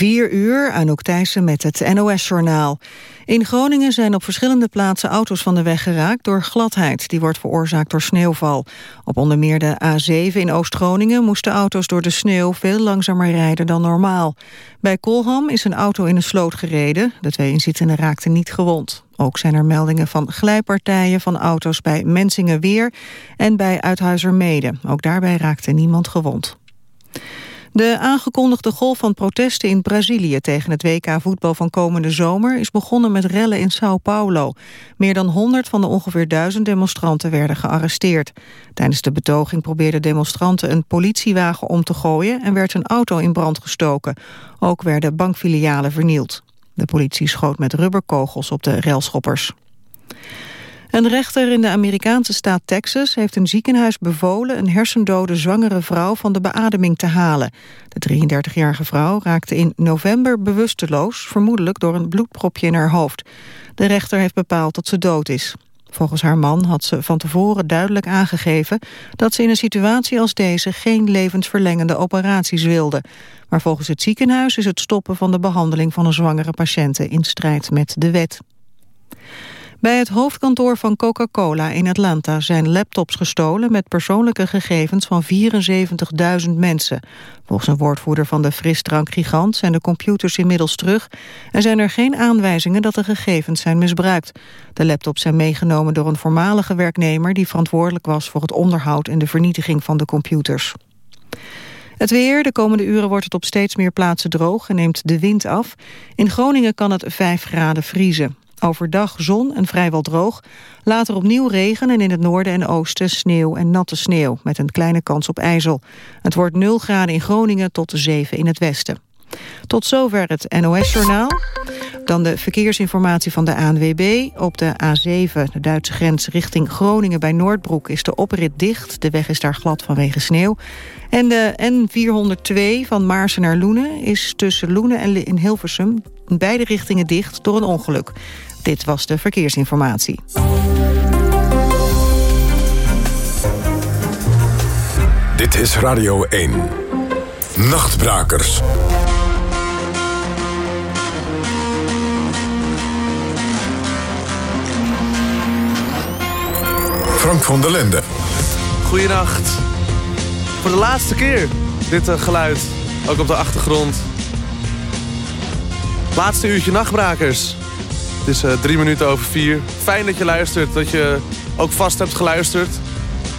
4 uur, Anouk Thijssen met het NOS-journaal. In Groningen zijn op verschillende plaatsen auto's van de weg geraakt door gladheid. Die wordt veroorzaakt door sneeuwval. Op onder meer de A7 in Oost-Groningen moesten auto's door de sneeuw veel langzamer rijden dan normaal. Bij Kolham is een auto in een sloot gereden. De twee inzittenden raakten niet gewond. Ook zijn er meldingen van glijpartijen van auto's bij Mensingenweer en bij Uithuizermede. Ook daarbij raakte niemand gewond. De aangekondigde golf van protesten in Brazilië tegen het WK voetbal van komende zomer is begonnen met rellen in Sao Paulo. Meer dan 100 van de ongeveer duizend demonstranten werden gearresteerd. Tijdens de betoging probeerden demonstranten een politiewagen om te gooien en werd een auto in brand gestoken. Ook werden bankfilialen vernield. De politie schoot met rubberkogels op de railschoppers. Een rechter in de Amerikaanse staat Texas heeft een ziekenhuis bevolen een hersendode zwangere vrouw van de beademing te halen. De 33-jarige vrouw raakte in november bewusteloos, vermoedelijk door een bloedpropje in haar hoofd. De rechter heeft bepaald dat ze dood is. Volgens haar man had ze van tevoren duidelijk aangegeven dat ze in een situatie als deze geen levensverlengende operaties wilde. Maar volgens het ziekenhuis is het stoppen van de behandeling van een zwangere patiënte in strijd met de wet. Bij het hoofdkantoor van Coca-Cola in Atlanta zijn laptops gestolen met persoonlijke gegevens van 74.000 mensen. Volgens een woordvoerder van de frisdrankgigant zijn de computers inmiddels terug en zijn er geen aanwijzingen dat de gegevens zijn misbruikt. De laptops zijn meegenomen door een voormalige werknemer die verantwoordelijk was voor het onderhoud en de vernietiging van de computers. Het weer, de komende uren wordt het op steeds meer plaatsen droog en neemt de wind af. In Groningen kan het 5 graden vriezen. Overdag zon en vrijwel droog. Later opnieuw regen en in het noorden en oosten sneeuw en natte sneeuw... met een kleine kans op ijzel. Het wordt 0 graden in Groningen tot 7 in het westen. Tot zover het NOS-journaal. Dan de verkeersinformatie van de ANWB. Op de A7, de Duitse grens richting Groningen bij Noordbroek... is de oprit dicht. De weg is daar glad vanwege sneeuw. En de N402 van Maarsen naar Loenen... is tussen Loenen en Hilversum in beide richtingen dicht door een ongeluk. Dit was de verkeersinformatie. Dit is Radio 1. Nachtbrakers. Frank van der Lende. Goedenacht. Voor de laatste keer dit uh, geluid. Ook op de achtergrond. Laatste uurtje nachtbrakers. Het is uh, drie minuten over vier. Fijn dat je luistert, dat je ook vast hebt geluisterd.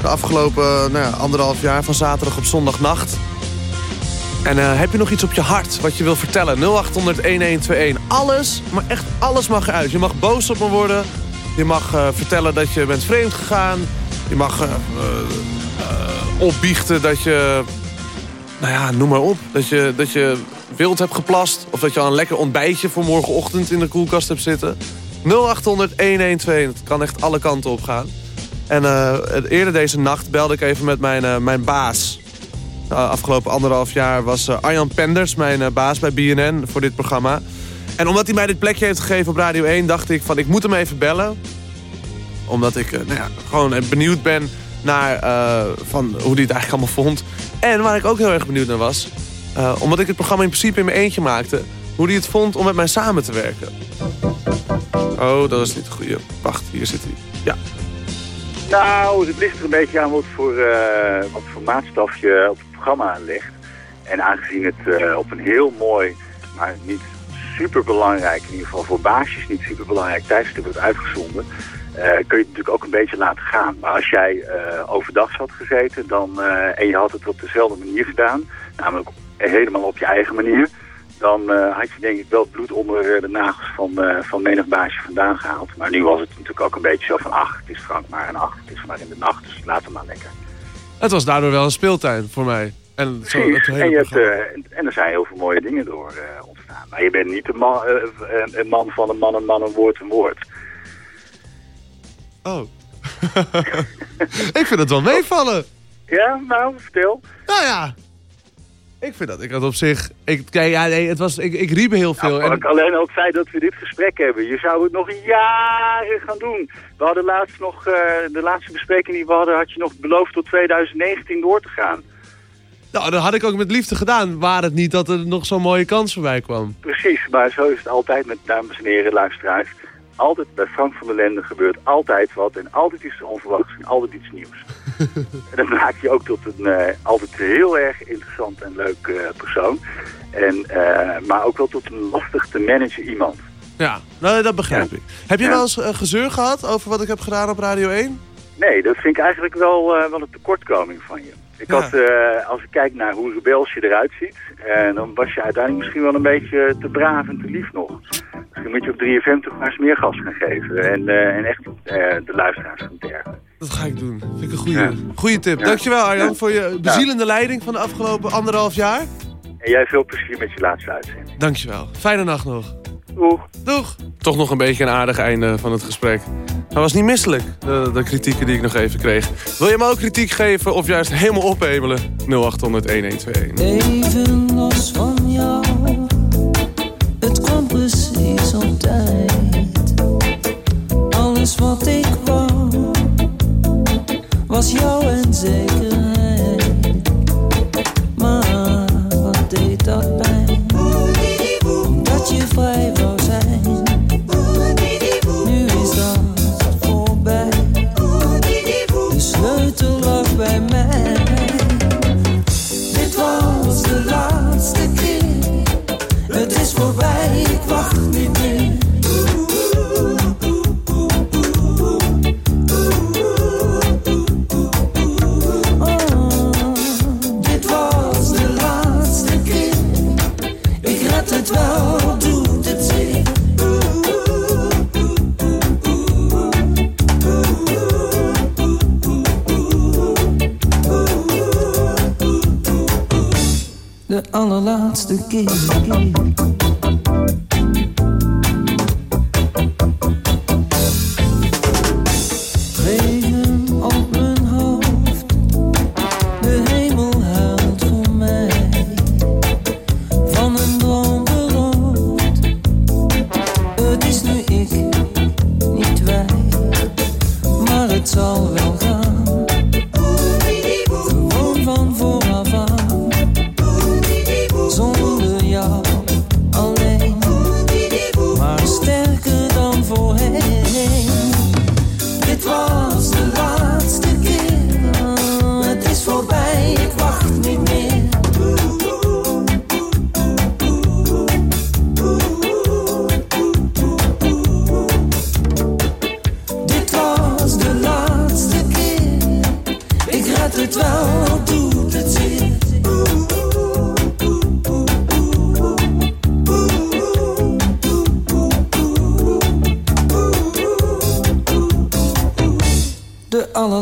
De afgelopen uh, nou ja, anderhalf jaar van zaterdag op zondagnacht. En uh, heb je nog iets op je hart wat je wil vertellen? 0800-1121. Alles, maar echt alles mag eruit. Je mag boos op me worden. Je mag vertellen dat je bent vreemd gegaan. Je mag opbiechten dat je... Nou ja, noem maar op. Dat je, dat je wild hebt geplast... of dat je al een lekker ontbijtje voor morgenochtend in de koelkast hebt zitten. 0800 112. Het kan echt alle kanten op gaan. En uh, eerder deze nacht belde ik even met mijn, uh, mijn baas. Afgelopen anderhalf jaar was Arjan Penders mijn baas bij BNN voor dit programma. En omdat hij mij dit plekje heeft gegeven op Radio 1... dacht ik van ik moet hem even bellen. Omdat ik nou ja, gewoon benieuwd ben naar van hoe hij het eigenlijk allemaal vond. En waar ik ook heel erg benieuwd naar was... Uh, omdat ik het programma in principe in mijn eentje maakte... hoe hij het vond om met mij samen te werken. Oh, dat is niet de goede. Wacht, hier zit hij. Ja. Nou, het ligt er een beetje aan wat voor, uh, wat maatstaf je op het programma legt. En aangezien het uh, op een heel mooi, maar niet super belangrijk, in ieder geval voor baasjes niet super belangrijk tijdstip wordt uitgezonden... Kun je het natuurlijk ook een beetje laten gaan. Maar als jij overdag had gezeten dan, en je had het op dezelfde manier gedaan, namelijk helemaal op je eigen manier, dan uh, had je denk ik wel bloed onder eh, de nagels van, uh, van menig baasje vandaan gehaald. Maar nu was het natuurlijk ook een beetje zo van, ach, het is Frank maar een acht, het is maar in de nacht, dus laat hem maar lekker. Het was daardoor wel een speeltuin voor mij. En, zo, het hele en, je hebt, uh, en er zijn heel veel mooie dingen door ontstaan. Maar je bent niet een man, een man van een man, een man, een woord, een woord. Oh. ik vind het wel meevallen. Ja, nou, vertel. Nou ja, ik vind dat. Ik had op zich... Ik, ja, nee, het was, ik, ik riep heel veel. Nou, en... Alleen al het feit dat we dit gesprek hebben. Je zou het nog jaren gaan doen. We hadden laatst nog... Uh, de laatste bespreking die we hadden... had je nog beloofd tot 2019 door te gaan. Nou, dat had ik ook met liefde gedaan. Waar het niet dat er nog zo'n mooie kans voorbij kwam. Precies, maar zo is het altijd met dames en heren, luisteraars. Altijd bij Frank van der Lende gebeurt altijd wat en altijd iets onverwachts en altijd iets nieuws. En dat maakt je ook tot een eh, altijd heel erg interessant en leuk eh, persoon. En, eh, maar ook wel tot een lastig te managen iemand. Ja, nou, dat begrijp Ja. ik. Heb je Ja. wel eens gezeur gehad over wat ik heb gedaan op Radio 1? Nee, dat vind ik eigenlijk wel, wel een tekortkoming van je. Ik Ja. had, als ik kijk naar hoe rebels je eruit ziet, dan was je uiteindelijk misschien wel een beetje te braaf en te lief nog. Misschien moet je op 3FM toch maar eens meer gas gaan geven en, en echt de luisteraars gaan tergen. Dat ga ik doen. Vind ik een goede, Ja. goede tip. Ja. Dankjewel Arjan Ja. voor je bezielende leiding van de afgelopen anderhalf jaar. En jij veel plezier met je laatste uitzending. Dankjewel. Fijne nacht nog. Doeg! Doeg. Toch nog een beetje een aardig einde van het gesprek. Hij was niet misselijk, de, de kritieken die ik nog even kreeg. Wil je me ook kritiek geven of juist helemaal ophemelen? 0800 1121. Even los van jou, was jou en zekerheid.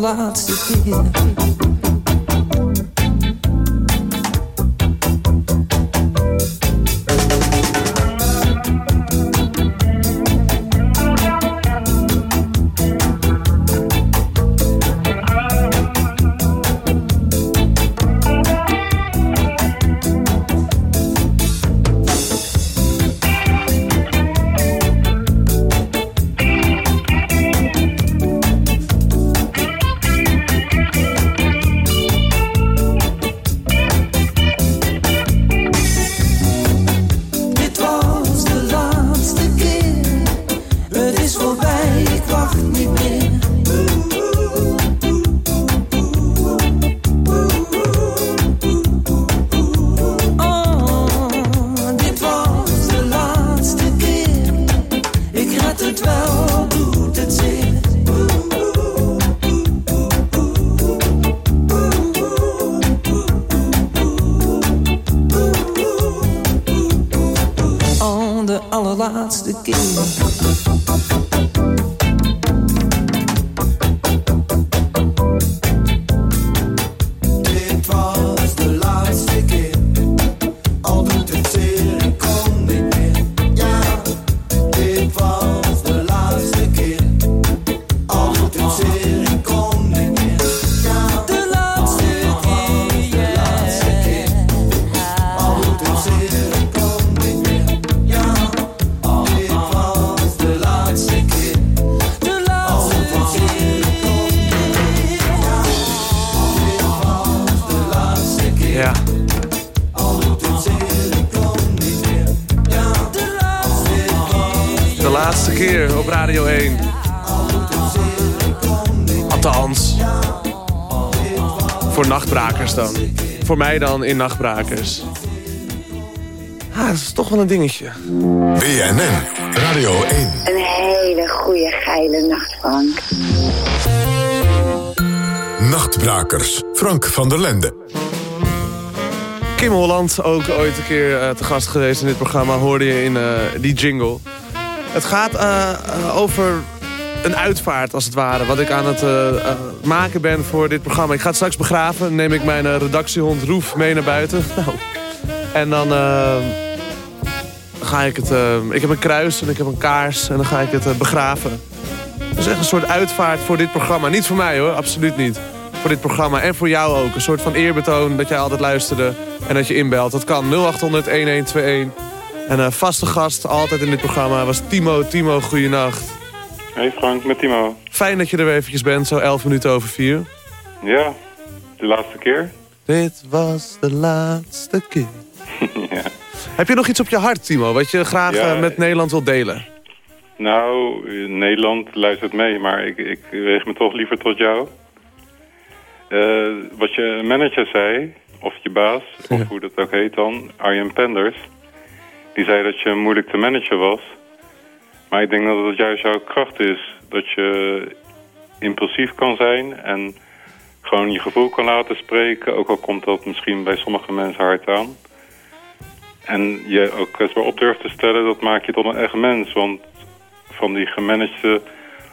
De allerlaatste keer. again. Voor mij dan in nachtbrakers. Ah, dat is toch wel een dingetje. BNN Radio 1. Een hele goede geile nacht, Frank. Nachtbrakers. Frank van der Lende. Kim Holland, ook ooit een keer eh, te gast geweest in dit programma, hoorde je in eh, die jingle. Het gaat eh, over een uitvaart, als het ware, wat ik aan het eh, eh, maken ben voor dit programma. Ik ga het straks begraven, neem ik mijn eh, redactiehond Roef mee naar buiten. Nou. En dan ga ik het... ik heb een kruis en ik heb een kaars en dan ga ik het begraven. Dat is echt een soort uitvaart voor dit programma. Niet voor mij hoor, absoluut niet. Voor dit programma en voor jou ook. Een soort van eerbetoon dat jij altijd luisterde en dat je inbelt. Dat kan 0800 1121. En vaste gast altijd in dit programma was Timo. Timo, goeienacht. Hey Frank, met Timo. Fijn dat je er weer eventjes bent, zo 11 minuten over 4. Ja, de laatste keer. Dit was de laatste keer. ja. Heb je nog iets op je hart, Timo, wat je graag Ja. eh, met Nederland wilt delen? Nou, eh, Nederland luistert mee, maar ik, ik weeg me toch liever tot jou. Eh, wat je manager zei, of je baas, of hoe dat ook heet dan, Arjen Penders... die zei dat je moeilijk te managen was. Maar ik denk dat het juist jouw kracht is. Dat je impulsief kan zijn en gewoon je gevoel kan laten spreken. Ook al komt dat misschien bij sommige mensen hard aan. En je ook kwetsbaar op durft te stellen, dat maakt je tot een echt mens. Want van die gemanagde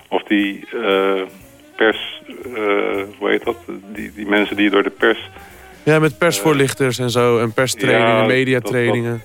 of die eh, pers, eh, hoe heet dat? Die, die mensen die door de pers... Ja, met persvoorlichters en zo, en perstrainingen, Ja, mediatrainingen.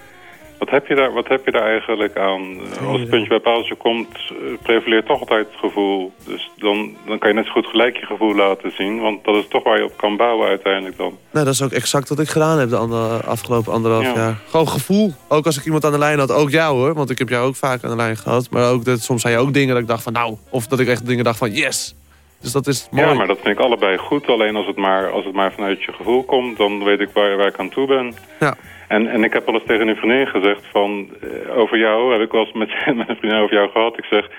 Wat heb je daar, wat heb je daar eigenlijk aan? Als het puntje bij paaltje komt, eh, prevaleert toch altijd het gevoel. Dus dan, dan kan je net zo goed gelijk je gevoel laten zien. Want dat is toch waar je op kan bouwen uiteindelijk dan. Nou, dat is ook exact wat ik gedaan heb de ander- afgelopen anderhalf Ja. jaar. Gewoon gevoel. Ook als ik iemand aan de lijn had, ook jou hoor. Want ik heb jou ook vaak aan de lijn gehad. Maar ook dat, soms zei je ook dingen dat ik dacht van nou. Of dat ik echt dingen dacht van yes. Dus dat is mooi. Ja, maar dat vind ik allebei goed. Alleen als het maar, als het maar vanuit je gevoel komt, dan weet ik waar, waar ik aan toe ben. Ja. En, en ik heb wel eens tegen een vriendin gezegd van, eh, over jou, heb ik wel eens met, met een vriendin over jou gehad. Ik zeg,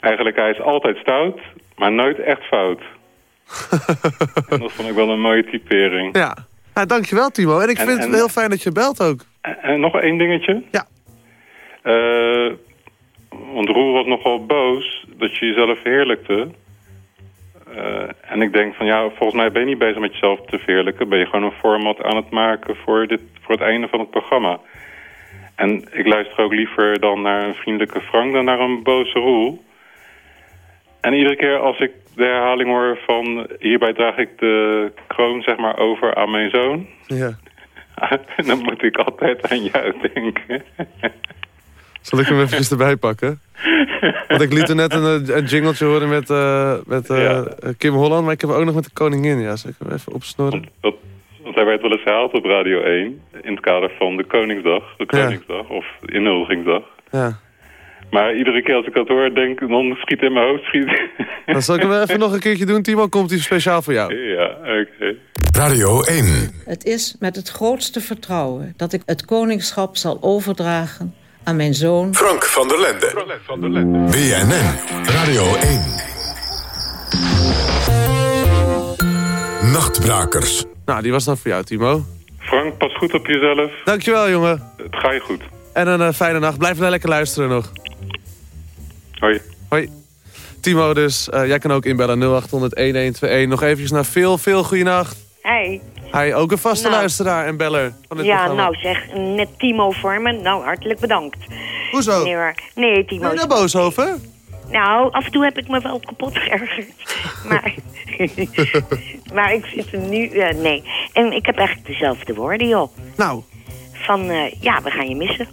eigenlijk hij is altijd stout, maar nooit echt fout. en dat vond ik wel een mooie typering. Ja. Nou, dankjewel Timo. En ik En- vind het heel fijn dat je belt ook. En, en nog één dingetje. Ja. Eh, want Roel was nogal boos dat je jezelf verheerlijkte. Eh, en ik denk van ja, volgens mij ben je niet bezig met jezelf te verheerlijken. Ben je gewoon een format aan het maken voor, dit, voor het einde van het programma. En ik luister ook liever dan naar een vriendelijke Frank dan naar een boze Roel. En iedere keer als ik de herhaling hoor van hierbij draag ik de kroon zeg maar over aan mijn zoon. Ja. dan moet ik altijd aan jou denken. Zal ik hem eventjes erbij pakken? Want ik liet er net een, een jingletje horen met, eh, met eh, Ja. Kim Holland. Maar ik heb hem ook nog met de koningin. Ja, zal ik hem even opsnorren? Want hij werd wel eens herhaald op Radio 1... in het kader van de Koningsdag, de Ja. Koningsdag of inhuldigingsdag. Ja. Maar iedere keer als ik dat hoor, denk ik, dan schiet in mijn hoofd schiet. Dan zal ik hem even nog een keertje doen, Timo. Komt hij speciaal voor jou. ja, oké. Radio 1. Het is met het grootste vertrouwen dat ik het koningschap zal overdragen aan mijn zoon Frank van der Lende. BNN Radio 1. Nachtbrakers. Nou, die was dan voor jou, Timo. Frank, pas goed op jezelf. Dankjewel, jongen. Het ga je goed. En een eh, fijne nacht. Blijf nou lekker luisteren nog. Hoi. Hoi. Timo dus, eh, jij kan ook inbellen 0800-1121. Nog eventjes naar veel, veel goeienacht. Hey. Hij ook een vaste Nou. luisteraar en beller van dit Ja, programma. nou zeg, net Timo voor me. Nou, hartelijk bedankt. Hoezo? Nee hoor. Nee, Timo. Ben je daar boos over? Nou, af en toe heb ik me wel kapot geërgerd. maar, maar ik zit er nu... eh, nee. En ik heb eigenlijk dezelfde woorden, joh. Nou, Van, eh, ja, we gaan je missen.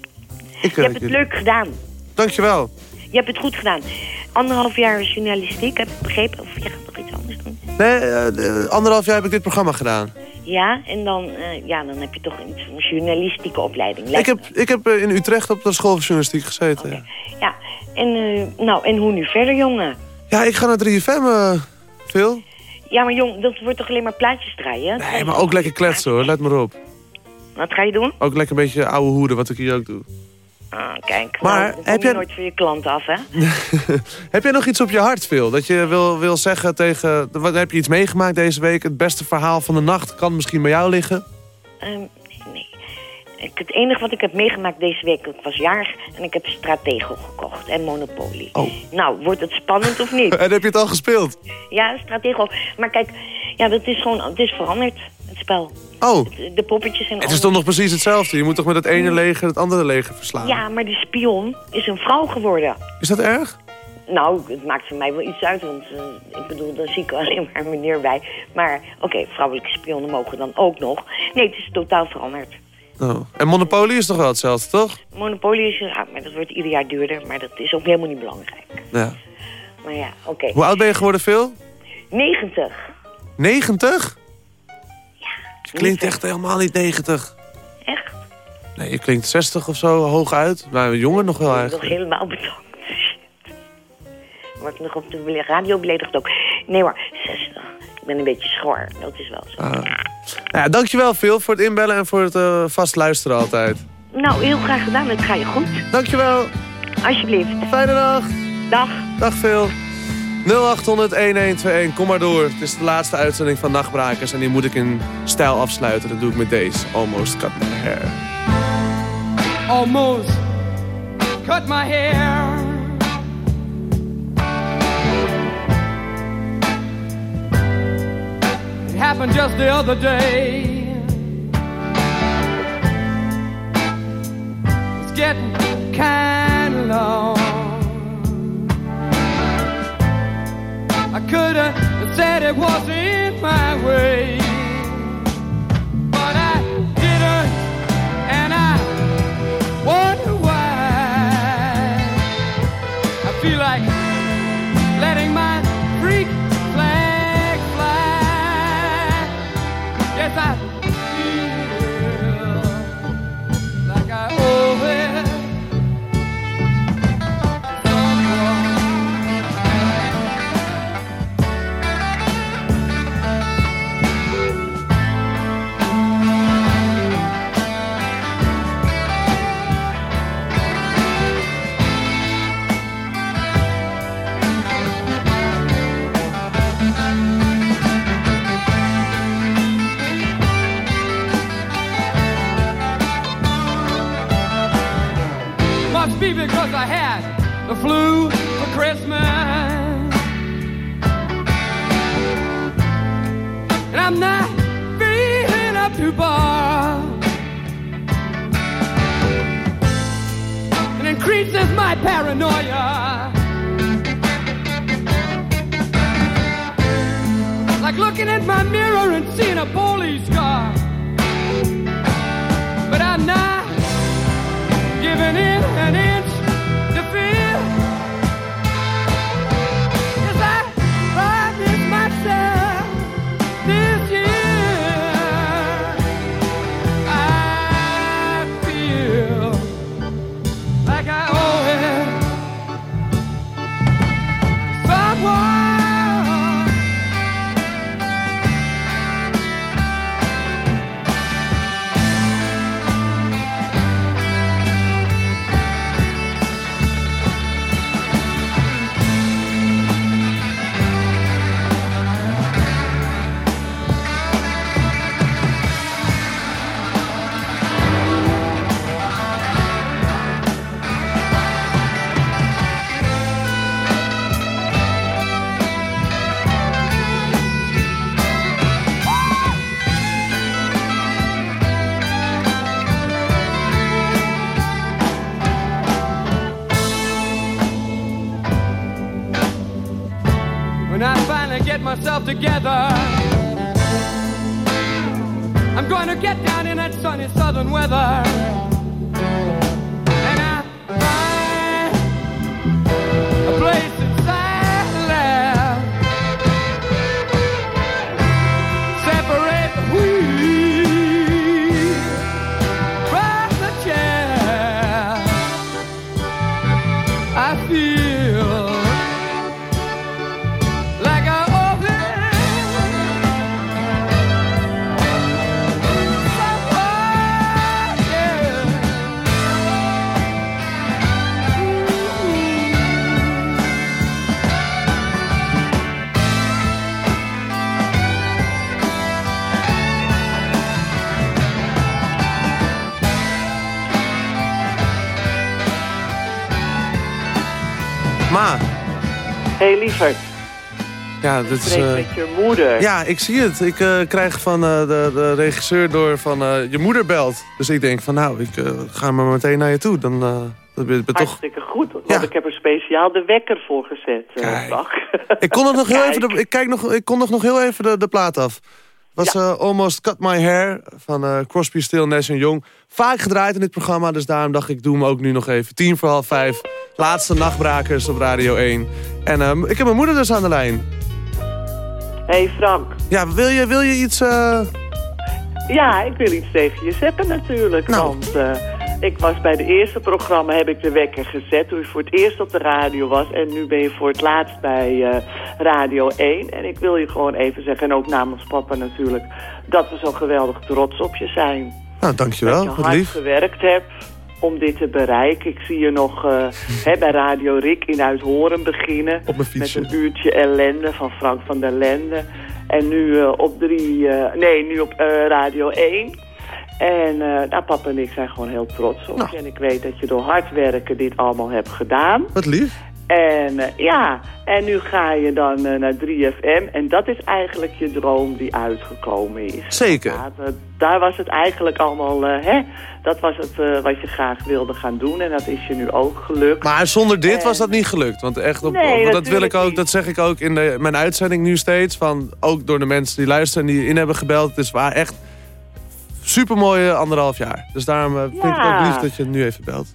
ik... Je eh, hebt het leuk gedaan. Dankjewel. Je hebt het goed gedaan. Anderhalf jaar journalistiek, heb ik begrepen. Of je gaat nog iets anders doen. Nee, eh, de- anderhalf jaar heb ik dit programma gedaan. Ja, en dan, eh, ja, dan heb je toch een journalistieke opleiding. Ik heb, ik heb eh, in Utrecht op de school van journalistiek gezeten. Ja. Ja, en, nou, en hoe nu verder, jongen? ja, ik ga naar 3FM, eh Phil. Ja, maar jong, dat wordt toch alleen maar plaatjes draaien? Nee, maar ook lekker kletsen hoor, let maar op. Wat ga je doen? Ook lekker een beetje ouwe hoeden, wat ik hier ook doe. Ah, kijk. Maar nou, heb je jij- nooit van je klant af, hè? Heb jij nog iets op je hart, Phil? Dat je wil, wil zeggen tegen... Wat, heb je iets meegemaakt deze week? Het beste verhaal van de nacht kan misschien bij jou liggen? Ehm, nee. Ik, het enige wat ik heb meegemaakt deze week, ik was jarig en ik heb Stratego gekocht en Monopoly. Oh. Nou, wordt het spannend of niet? En heb je het al gespeeld? ja, Stratego. Maar kijk, ja, dat is gewoon, het is veranderd, het spel. Oh, De, de poppetjes en het is toch nog precies hetzelfde? Je moet toch met het ene leger het andere leger verslaan? Ja, maar die spion is een vrouw geworden. Is dat erg? Nou, het maakt voor mij wel iets uit, want eh, ik bedoel, dan zie ik alleen maar een meneer bij. Maar oké, vrouwelijke spionnen mogen dan ook nog. Nee, het is totaal veranderd. Oh. En Monopoly is toch wel hetzelfde, toch? Monopoly is, ja, maar dat wordt ieder jaar duurder, maar dat is ook helemaal niet belangrijk. Ja. Maar ja, oké. Hoe oud ben je geworden, Phil? 90. 90? Je klinkt echt helemaal niet 90. Echt? Nee, je klinkt 60 of zo, hooguit. Maar jonger nog wel Nog eigenlijk. helemaal bedankt. Word ik nog op de radio beledigd ook. Nee hoor, 60. Ik ben een beetje schor, dat is wel zo. Ah. Nou ja, dankjewel Phil voor het inbellen en voor het eh, vast luisteren altijd. Nou, heel graag gedaan, het ga je goed. Dankjewel. Alsjeblieft. Fijne dag. Dag. Dag Phil. 0800-1121, kom maar door. Het is de laatste uitzending van Nachtbrakers en die moet ik in stijl afsluiten. Dat doe ik met deze. Almost cut my hair. almost cut my hair. It happened just the other day. It's getting kind of long. I could have said it wasn't my way, flu for Christmas. And I'm not feeling up to bar. It increases my paranoia. Like looking at my mirror and seeing a police car. Together, I'm to get down in that sunny southern weather. Ja, dit is... Eh, met je moeder. Ja, ik zie het. Ik eh, krijg van eh, de, de regisseur door van je moeder belt. Dus ik denk van nou, ik ga maar meteen naar je toe. Dan uh, ben toch... Hartstikke goed, want ik heb er speciaal de wekker voor gezet. Ik kon nog, nog heel even, de, ik kijk nog, ik kon nog, heel even de, de plaat af. was ja. Almost Cut My Hair van Crosby, Still, Nash Young. Vaak gedraaid in dit programma, dus daarom dacht ik, doe hem ook nu nog even. Tien voor half vijf, laatste nachtbrakers op Radio 1. En uh, ik heb mijn moeder dus aan de lijn. Hey Frank. Ja, wil je, wil je iets... uh... Ja, ik wil iets tegen je zeggen natuurlijk. Nou. Want uh, ik was bij de eerste programma, heb ik de wekker gezet... toen je voor het eerst op de radio was. En nu ben je voor het laatst bij uh, Radio 1. En ik wil je gewoon even zeggen, en ook namens papa natuurlijk... dat we zo geweldig trots op je zijn. Nou, dankjewel. Dat je Wat hard lief. gewerkt hebt om dit te bereiken. Ik zie je nog uh, hè, bij Radio Rick in Uithoren beginnen. Met een uurtje ellende van Frank van der Lende. En nu uh, op drie, uh, nee, nu op Radio 1. En nou, papa en ik zijn gewoon heel trots op nou. je. En ik weet dat je door hard werken dit allemaal hebt gedaan. Wat lief. En ja, en nu ga je dan naar 3FM. En dat is eigenlijk je droom die uitgekomen is. Zeker. Ja, dat, daar was het eigenlijk allemaal, hè, dat was het wat je graag wilde gaan doen. En dat is je nu ook gelukt. Maar zonder dit en... was dat niet gelukt. Want echt, op, nee, op, dat wil ik ook, dat zeg ik ook in de, mijn uitzending nu steeds. Van, ook door de mensen die luisteren en die in hebben gebeld. Het is waar echt supermooie anderhalf jaar. Dus daarom vind ja. ik het ook lief dat je het nu even belt.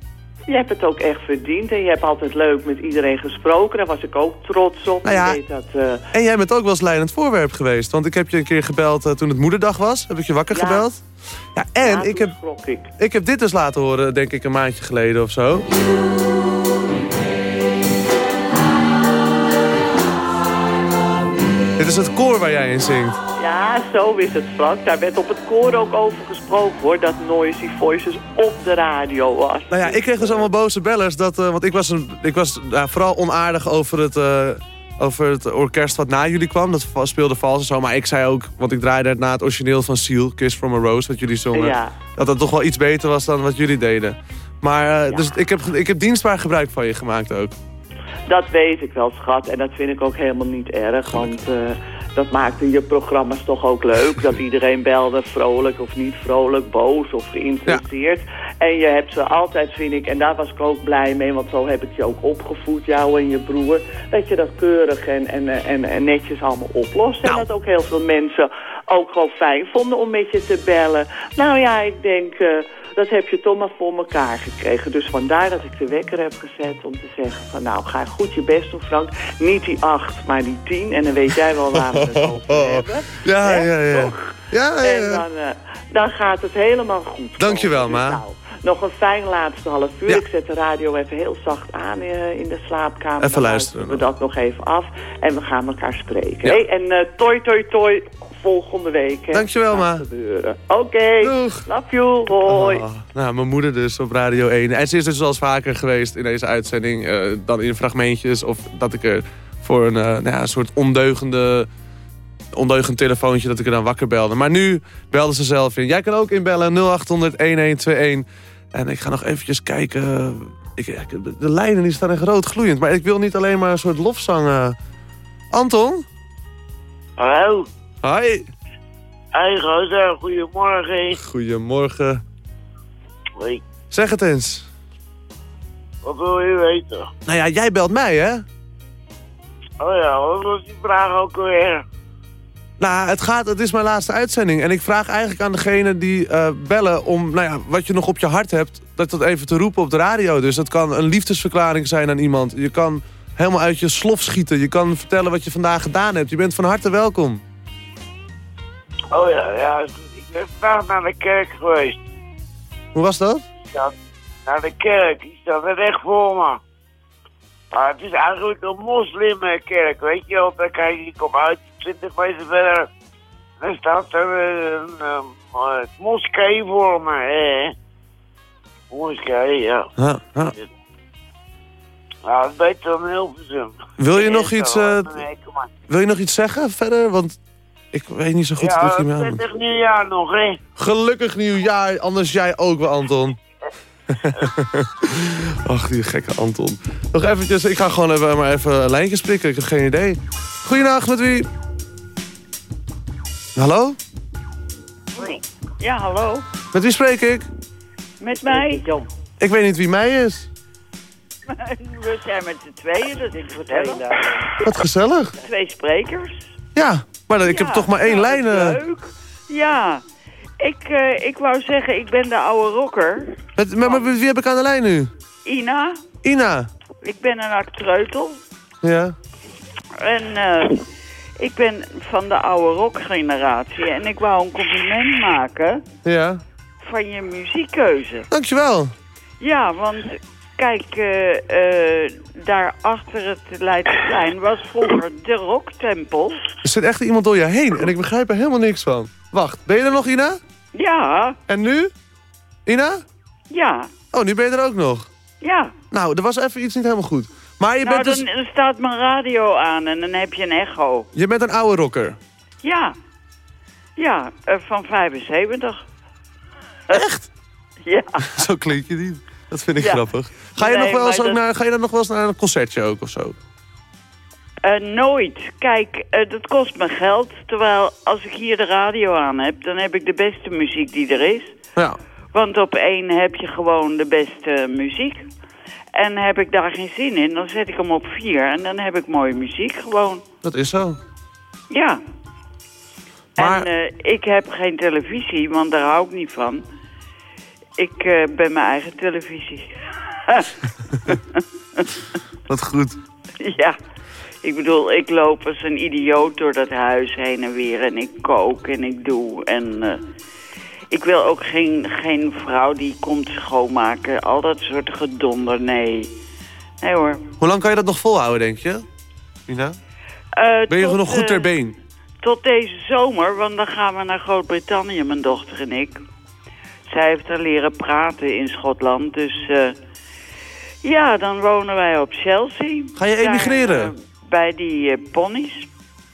Je hebt het ook echt verdiend en je hebt altijd leuk met iedereen gesproken. Daar was ik ook trots op. Nou ja, dat, uh... En jij bent ook wel eens leidend voorwerp geweest. Want ik heb je een keer gebeld uh, toen het moederdag was. Heb ik je wakker ja. gebeld. Ja, en ja, ik, heb, ik. ik heb dit dus laten horen, denk ik, een maandje geleden of zo. Dit is het koor waar jij in zingt. Ja, zo is het, Frank. Daar werd op het koor ook over gesproken, hoor. Dat Noisy Voices op de radio was. Nou ja, ik kreeg dus allemaal boze bellers. Dat, uh, want ik was, een, ik was uh, vooral onaardig over het, uh, over het orkest wat na jullie kwam. Dat speelde vals en zo. Maar ik zei ook, want ik draaide het na het origineel van Seal, Kiss from a Rose, wat jullie zongen. Ja. Dat dat toch wel iets beter was dan wat jullie deden. Maar ja. dus ik heb, ik heb dienstbaar gebruik van je gemaakt ook. Dat weet ik wel, schat. En dat vind ik ook helemaal niet erg. Want dat maakte je programma's toch ook leuk. dat iedereen belde, vrolijk of niet vrolijk, boos of geïnteresseerd. Ja. En je hebt ze altijd, vind ik, en daar was ik ook blij mee... want zo heb ik je ook opgevoed, jou en je broer... dat je dat keurig en, en, en, en netjes allemaal oplost. Nou. En dat ook heel veel mensen ook gewoon fijn vonden om met je te bellen. Nou ja, ik denk... Uh, dat heb je toch maar voor elkaar gekregen. Dus vandaar dat ik de wekker heb gezet om te zeggen van... nou, ga goed je best doen, Frank. Niet die acht, maar die tien. En dan weet jij wel waar we het over hebben. Ja, He? ja, ja. Toch? ja, ja, ja. En dan, uh, dan gaat het helemaal goed. Dankjewel, ma. Nou, nog een fijn laatste half uur. Ja. Ik zet de radio even heel zacht aan uh, in de slaapkamer. Even luisteren. We dat nog even af. En we gaan elkaar spreken. Ja. Hey, en uh, toi, toi, toi volgende week. Hè, Dankjewel, ma. Oké. Okay. Love you. Hoi. Oh, nou, mijn moeder dus op Radio 1. En ze is dus wel eens vaker geweest in deze uitzending. Uh, dan in fragmentjes. Of dat ik er voor een, uh, nou ja, een soort ondeugende... Ondeugend telefoontje dat ik er dan wakker belde. Maar nu belde ze zelf in. Jij kan ook inbellen 0800-1121. En ik ga nog eventjes kijken. Ik, de, lijnen die staan in groot gloeiend. Maar ik wil niet alleen maar een soort lofzang. Uh... Anton? Hallo. Hoi. Hoi, gozer. Goedemorgen. Goedemorgen. Hoi. Zeg het eens. Wat wil je weten? Nou ja, jij belt mij, hè? Oh ja, wat was die vraag ook weer? Nou, het, gaat, het is mijn laatste uitzending. En ik vraag eigenlijk aan degene die uh, bellen om, nou ja, wat je nog op je hart hebt, dat dat even te roepen op de radio. Dus dat kan een liefdesverklaring zijn aan iemand. Je kan helemaal uit je slof schieten. Je kan vertellen wat je vandaag gedaan hebt. Je bent van harte welkom. Oh ja, ja. Ik ben vandaag naar de kerk geweest. Hoe was dat? Ja, naar de kerk. Die staat er echt voor me. Maar het is eigenlijk een moslimkerk, weet je wel. Daar kijk ik op uit, 20 meter verder. Daar staat er een, een, een moskee voor me, hè. Moskee, ja. Ja, het is beter dan Hilversum. Wil je nog iets, uh, wil je nog iets zeggen verder? Want ik weet niet zo goed ja, dat je me gelukkig nieuwjaar nog, hè? Gelukkig nieuwjaar, anders jij ook wel, Anton. Ach, die gekke Anton. Nog eventjes, ik ga gewoon even, maar even een lijntje prikken. Ik heb geen idee. Goeiedag, met wie? Hallo? Ja, hallo. Met wie spreek ik? Met mij? Ik weet niet wie mij is. We zijn met z'n tweeën, dat is vertellen. Wat gezellig. Twee sprekers. Ja, maar ik heb toch maar één nou, lijn. eh. Leuk. Ja. Ik, eh, ik wou zeggen, ik ben de oude rocker. Met, maar, maar wie heb ik aan de lijn nu? Ina. Ina. Ik ben een actreutel. Ja. En eh, ik ben van de oude rockgeneratie. En ik wou een compliment maken Ja. van je muziekkeuze. Dankjewel. Ja, want kijk, eh, daar achter het Leidseplein was vroeger de rocktempel. Er zit echt iemand door je heen en ik begrijp er helemaal niks van. Wacht, ben je er nog, Ina? Ja, En nu? Ina? ja, Oh, nu ben je er ook nog. ja. Nou, er was even iets niet helemaal goed. Maar je, nou, bent, dus, dan, staat mijn radio aan en dan heb je een echo. je bent een oude rocker. Ja, ja, eh, van 75. Echt? ja. Zo klink je niet. Dat vind ik Ja. grappig. Ga je, Nee, nog wel eens ook dat- naar, ga je dan nog wel eens naar een concertje ook of zo? Eh, nooit. Kijk, eh, dat kost me geld. Terwijl als ik hier de radio aan heb, dan heb ik de beste muziek die er is. Ja. Want op één heb je gewoon de beste muziek. En heb ik daar geen zin in, dan zet ik hem op vier. En dan heb ik mooie muziek gewoon. Dat is zo. Ja. Maar- En eh, ik heb geen televisie, want daar hou ik niet van. Ik eh, ben mijn eigen televisie. Wat goed. ja. Ik bedoel, ik loop als een idioot door dat huis heen en weer. En ik kook en ik doe. En eh, ik wil ook geen, geen vrouw die komt schoonmaken. Al dat soort gedonder, nee. Nee hoor. Hoe lang kan je dat nog volhouden, denk je? Ina? Eh, Ben je tot, nog goed ter been? Tot deze zomer, want dan gaan we naar Groot-Brittannië, mijn dochter en ik. Zij heeft er leren praten in Schotland, dus eh, ja, dan wonen wij op Chelsea. Ga je Daar, emigreren? eh, bij die eh, ponies.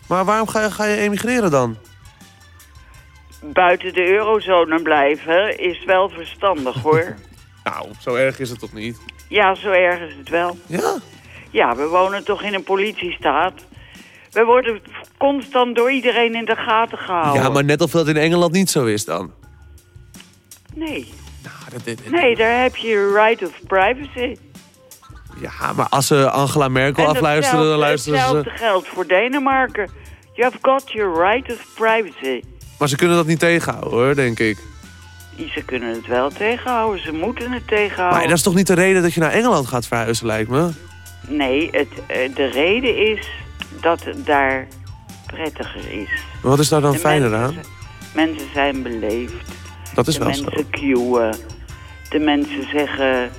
Maar waarom ga je, ga je emigreren dan? Buiten de eurozone blijven is wel verstandig hoor. Nou, zo erg is het toch niet? ja, zo erg is het wel. Ja? Ja, we wonen toch in een politiestaat. We worden constant door iedereen in de gaten gehouden. Ja, maar net of dat in Engeland niet zo is dan. Nee. dat- dit- Nee, daar heb je right of privacy. Ja, maar als ze Angela Merkel En afluisteren, dan luisteren Hetzelfde ze... geldt voor Denemarken. You have got your right of privacy. Maar ze kunnen dat niet tegenhouden, hoor, denk ik. Ze kunnen het wel tegenhouden, ze moeten het tegenhouden. Maar dat is toch niet de reden dat je naar Engeland gaat verhuizen, lijkt me? Nee, het, eh, de reden is dat het daar prettiger is. Wat is daar dan De fijner mensen aan? Mensen zijn beleefd. Dat is de wel zo. mensen queuen. De mensen zeggen,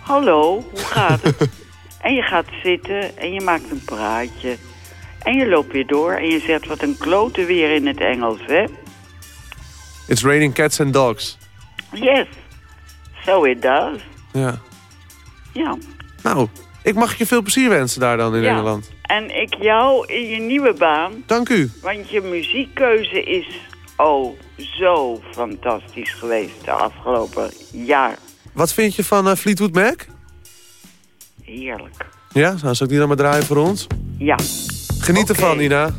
hallo, hoe gaat het? en je gaat zitten en je maakt een praatje. En je loopt weer door en je zegt, wat een klote weer in het Engels, hè? It's raining cats and dogs. Yes, so it does. Ja. Ja. Nou, ik mag je veel plezier wensen daar dan in Ja. Engeland. En ik jou in je nieuwe baan. Dank u. Want je muziekkeuze is oh zo fantastisch geweest de afgelopen jaar. Wat vind je van eh, Fleetwood Mac? Heerlijk. Ja, zal ik die dan maar draaien voor ons? Ja. Geniet ervan, Nina.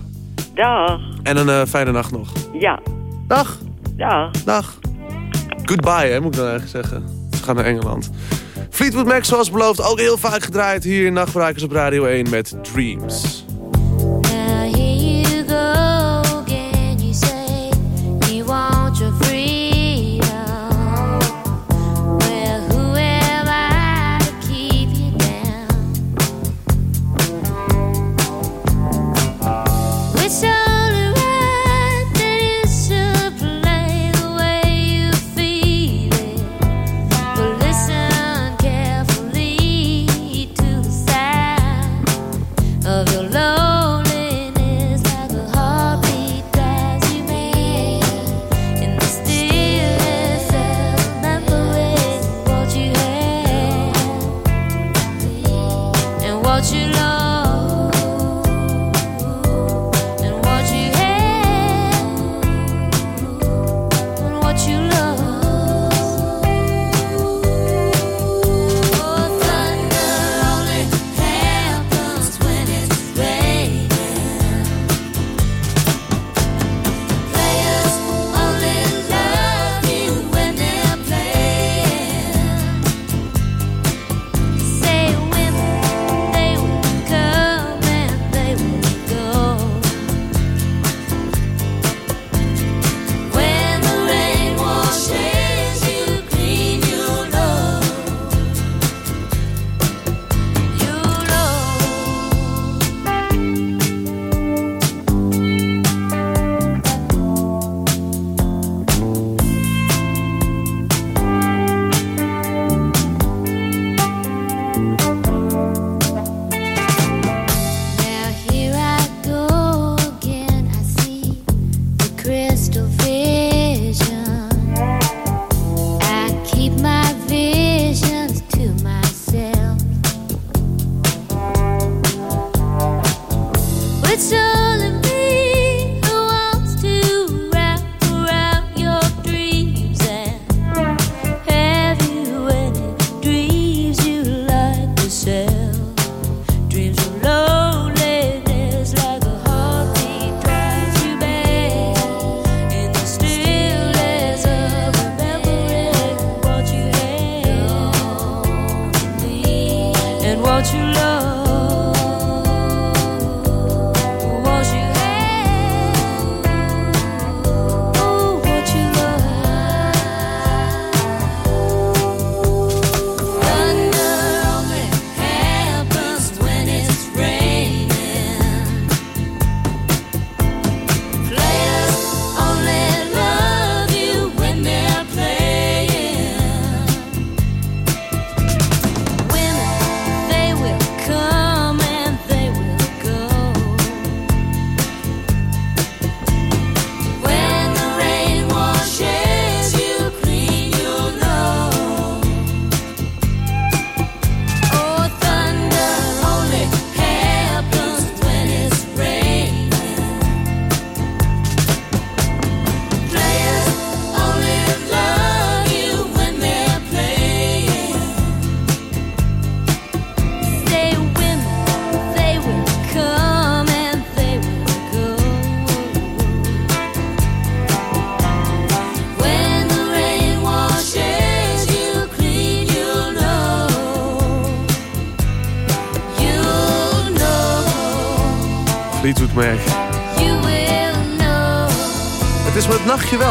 Dag. En een eh, fijne nacht nog. Ja. Dag. Dag. Dag. Goodbye, hè, moet ik dan eigenlijk zeggen. We gaan naar Engeland. Fleetwood Mac, zoals beloofd, ook heel vaak gedraaid hier in Nachtbrakers op Radio 1 met Dreams.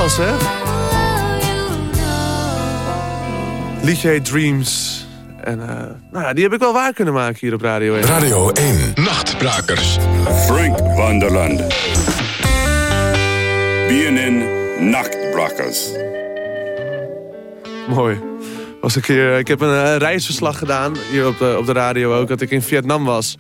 Wel, hè? Liedje heet Dreams. En eh, nou ja, die heb ik wel waar kunnen maken hier op Radio 1. Radio 1. Nachtbrakers. Frank van der Lande. BNN Nachtbrakers. Mooi. Was een keer, ik heb een eh, reisverslag gedaan, hier op de, op de radio ook, dat ik in Vietnam was.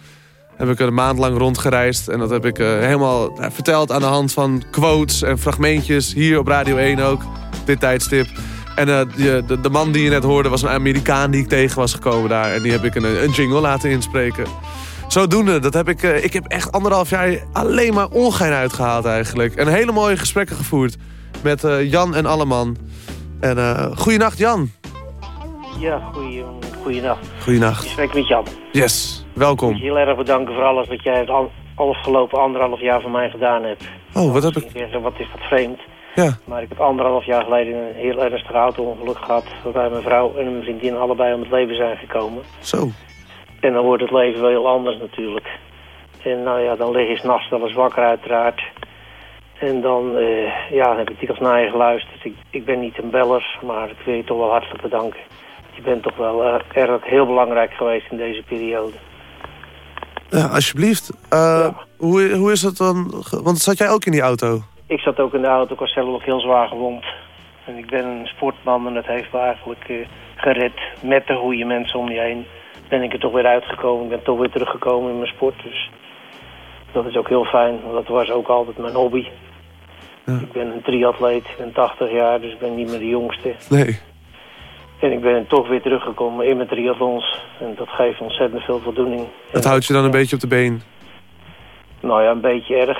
Heb ik een maand lang rondgereisd en dat heb ik eh, helemaal eh, verteld aan de hand van quotes en fragmentjes. Hier op Radio 1 ook, dit tijdstip. En eh, die, de, de man die je net hoorde was een Amerikaan die ik tegen was gekomen daar. En die heb ik een, een jingle laten inspreken. Zodoende, dat heb ik, ik heb echt anderhalf jaar alleen maar ongein uitgehaald eigenlijk. En hele mooie gesprekken gevoerd met Jan en Alleman. En uh, goeienacht Jan. Ja, goeie, goeienacht. Goeienacht. Ik spreek met Jan. Yes, welkom. Ik wil je heel erg bedanken voor alles wat jij het afgelopen anderhalf jaar voor mij gedaan hebt. Oh, wat heb ik... Zeggen, wat is dat vreemd. Ja. Maar ik heb anderhalf jaar geleden een heel ernstig auto-ongeluk gehad... waarbij mijn vrouw en mijn vriendin allebei om het leven zijn gekomen. Zo. En dan wordt het leven wel heel anders natuurlijk. En nou ja, dan lig je s'nachts wel eens wakker uiteraard. En dan eh, ja, heb ik dikwijls naar je geluisterd. Ik, ik ben niet een beller, maar ik wil je toch wel hartelijk bedanken. Je bent toch wel eh, erg heel belangrijk geweest in deze periode. Ja, alsjeblieft. Eh, hoe, hoe is het dan? Want zat jij ook in die auto? Ik zat ook in de auto, ik was zelf ook heel zwaar gewond. En ik ben een sportman en dat heeft me eigenlijk eh, gered. Met de goede mensen om je heen ben ik er toch weer uitgekomen. Ik ben toch weer teruggekomen in mijn sport. Dus dat is ook heel fijn. Want dat was ook altijd mijn hobby. Ik ben een triatleet, ik ben 80 jaar, dus ik ben niet meer de jongste. Nee. En ik ben toch weer teruggekomen in mijn triathlons. En dat geeft ontzettend veel voldoening. Dat houdt je dan een beetje op de been. Nou ja, een beetje erg.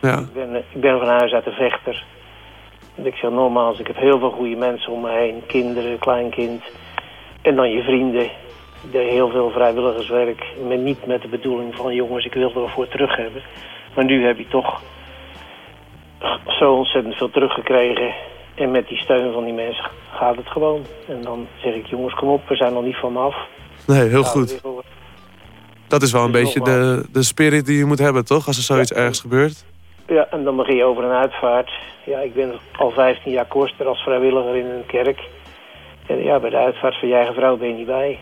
Ja. Ik ben, ik ben van huis uit een vechter. En ik zeg nogmaals, ik heb heel veel goede mensen om me heen. Kinderen, kleinkind. En dan je vrienden. Ik deed heel veel vrijwilligerswerk. Maar niet met de bedoeling van jongens, ik wil er wel voor terug hebben. Maar nu heb je toch zo ontzettend veel teruggekregen. En met die steun van die mensen gaat het gewoon. En dan zeg ik, jongens, kom op, we zijn nog niet van me af. Nee, heel we goed. Dat is wel een Dus beetje de, de spirit die je moet hebben, toch? Als er zoiets ergens gebeurt. Ja, en dan begin je over een uitvaart. Ja, ik ben al 15 jaar koster als vrijwilliger in een kerk. En ja, bij de uitvaart van je eigen vrouw ben je niet bij.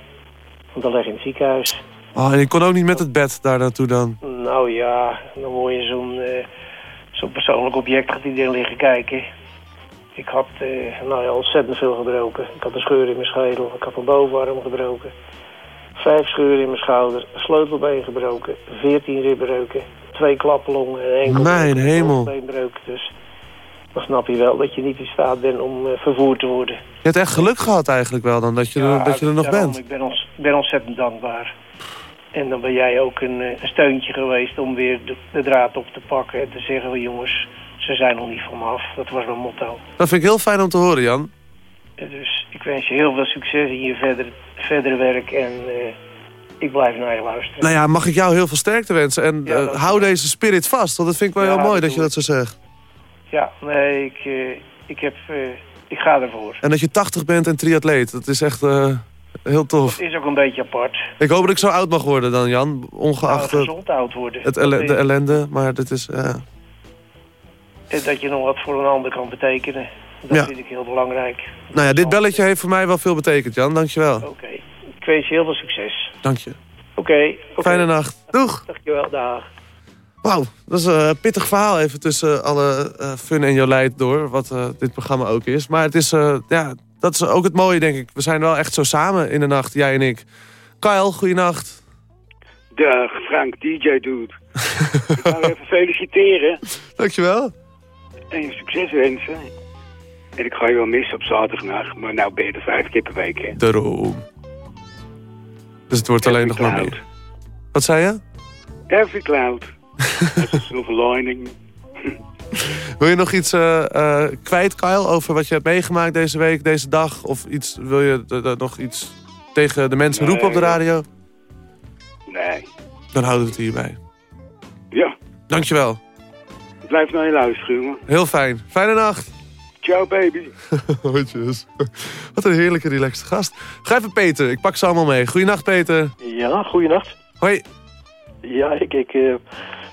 Want dan leg je in het ziekenhuis. Oh, en je kon ook niet met het bed daar naartoe dan. Nou ja, dan word je zo'n eh, zo'n persoonlijk object gaat iedereen liggen kijken. Ik had eh, nou ja, ontzettend veel gebroken. Ik had een scheur in mijn schedel, ik had een bovenarm gebroken. Vijf scheuren in mijn schouder, een sleutelbeen gebroken, veertien ribbreuken, twee klappelongen en enkel Mijn hemel. Dus dan snap je wel dat je niet in staat bent om eh, vervoerd te worden. Je hebt echt geluk gehad eigenlijk wel dan, dat je, er, dat je er nog daarom, bent. Ik ben, ons, ben ontzettend dankbaar. En dan ben jij ook een, eh, een steuntje geweest om weer de, de draad op te pakken en te zeggen, "Oh, jongens, ze zijn nog niet van me af. Dat was mijn motto. Dat vind ik heel fijn om te horen, Jan. Dus ik wens je heel veel succes in je verder, verdere werk en eh, ik blijf naar je luisteren. Nou ja, mag ik jou heel veel sterkte wensen. En Ja, eh, hou deze spirit vast, want dat vind ik wel Ja, heel mooi dat je dat zo zegt. Ja, nee, ik, eh, ik, heb, ik ga ervoor. En dat je 80 bent en triatleet, dat is echt heel tof. Het is ook een beetje apart. Ik hoop dat ik zo oud mag worden dan, Jan. Nou, Ongeacht gezond oud worden. het is- de ellende. Maar dit is... ja. En dat je nog wat voor een ander kan betekenen. Dat Ja. vind ik heel belangrijk. Nou ja, dit belletje heeft voor mij wel veel betekend, Jan. Dankjewel. Oké. Ik wens je heel veel succes. Dank je. Oké. oké. Fijne nacht. Doeg. Dankjewel, dag. Wauw, dat is een pittig verhaal even tussen alle eh, fun en jolijt door. Wat eh, dit programma ook is. Maar het is, eh, ja, dat is ook het mooie, denk ik. We zijn wel echt zo samen in de nacht, jij en ik. Kyle, goeienacht. Dag, Frank, DJ Dude. ik je even feliciteren Dankjewel. En je succes wensen. En ik ga je wel missen op zaterdagnacht, maar nou ben je er vijf keer per week, hè. Daarom. Dus het wordt alleen nog maar meer. Wat zei je? Every cloud. Dat is een silver lining. Wil je nog iets eh, eh, kwijt, Kyle, over wat je hebt meegemaakt deze week, deze dag? Of iets, wil je nog iets tegen de mensen Nee. roepen op de radio? Nee. Dan houden we het hierbij. Ja, Dankjewel. Ik blijf naar je luisteren, jongen. Heel fijn. Fijne nacht. Ciao, baby. Hoi, Wat een heerlijke, relaxed gast. Ga even Peter, ik pak ze allemaal mee. Goeienacht, Peter. Ja, goeienacht. Hoi. Ja, ik, ik eh,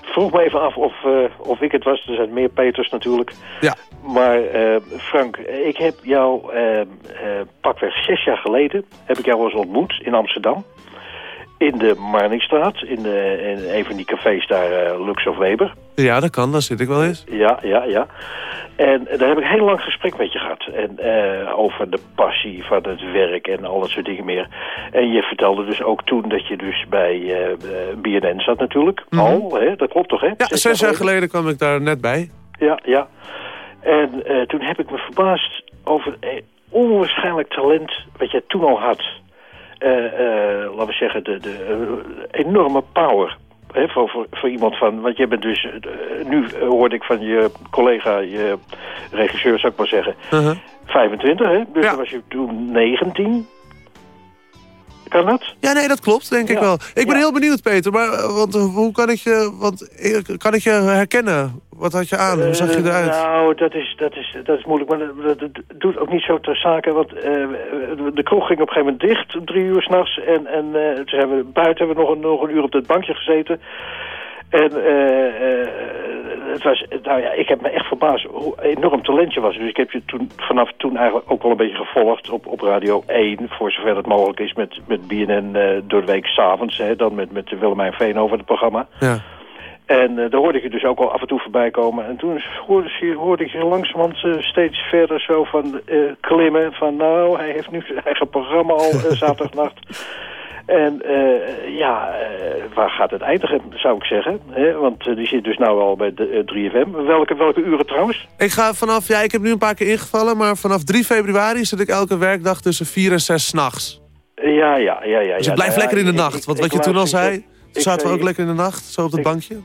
vroeg me even af of, eh, of ik het was. Er zijn meer Peters natuurlijk. Ja. Maar eh, Frank, ik heb jou pakweg zes jaar geleden... heb ik jou eens ontmoet in Amsterdam. In de Marnixstraat, in, de, in een van die cafés daar, eh, Lux of Weber. Ja, dat kan, daar zit ik wel eens. Ja, ja, ja. En daar heb ik een heel lang gesprek met je gehad. En, eh, over de passie van het werk en al dat soort dingen meer. En je vertelde dus ook toen dat je dus bij eh, eh, BNN zat natuurlijk. Mhm. Al, hè? dat klopt toch, hè? Ja, zes jaar geleden kwam ik daar net bij. Ja, ja. En toen heb ik me verbaasd over onwaarschijnlijk talent wat jij toen al had. Eh, eh, laten we zeggen, de, de eh, enorme power. Hè, voor, voor, voor iemand van, want jij bent dus, nu hoorde ik van je collega, je regisseur zou ik maar zeggen, Uh-huh. 25 hè? Dus dan was je toen 19. Kan dat? Ja, nee, dat klopt, denk ik wel. Ik ben heel benieuwd, Peter. Maar eh, want, eh, hoe kan ik je... Want, eh, kan ik je herkennen? Wat had je aan? Hoe zag je eruit? nou, dat is, dat, is, dat is moeilijk, maar dat, doet ook niet zo ter zake. Want eh, de kroeg ging op een gegeven moment dicht, drie uur s'nachts. En, en toen hebben we, buiten hebben we nog een, nog een uur op dat bankje gezeten. En eh, eh, het was, nou ja, ik heb me echt verbaasd hoe enorm talent je was. Dus ik heb je toen, vanaf toen eigenlijk ook wel een beetje gevolgd op, op Radio 1. Voor zover dat mogelijk is met, met BNN eh, door de week s'avonds. Dan met, met Willemijn Veenhoven het programma. Ja. En daar hoorde ik je dus ook al af en toe voorbij komen. En toen hoorde, hoorde ik je langzamerhand steeds verder zo van klimmen. Van nou, hij heeft nu zijn eigen programma al zaterdagnacht. En eh, ja, eh, waar gaat het eindigen, zou ik zeggen. Hè? Want eh, die zit dus nou al bij de, eh, 3FM. Welke, welke uren trouwens? Ik ga vanaf... Ja, ik heb nu een paar keer ingevallen. Maar vanaf 3 februari zit ik elke werkdag tussen 4 en 6 s'nachts. Ja, ja, ja. ja Dus ja, ik blijf nou lekker in de nacht. ik- Want ik wat je toen al zei... zaten we ook lekker in de nacht, zo op het bankje.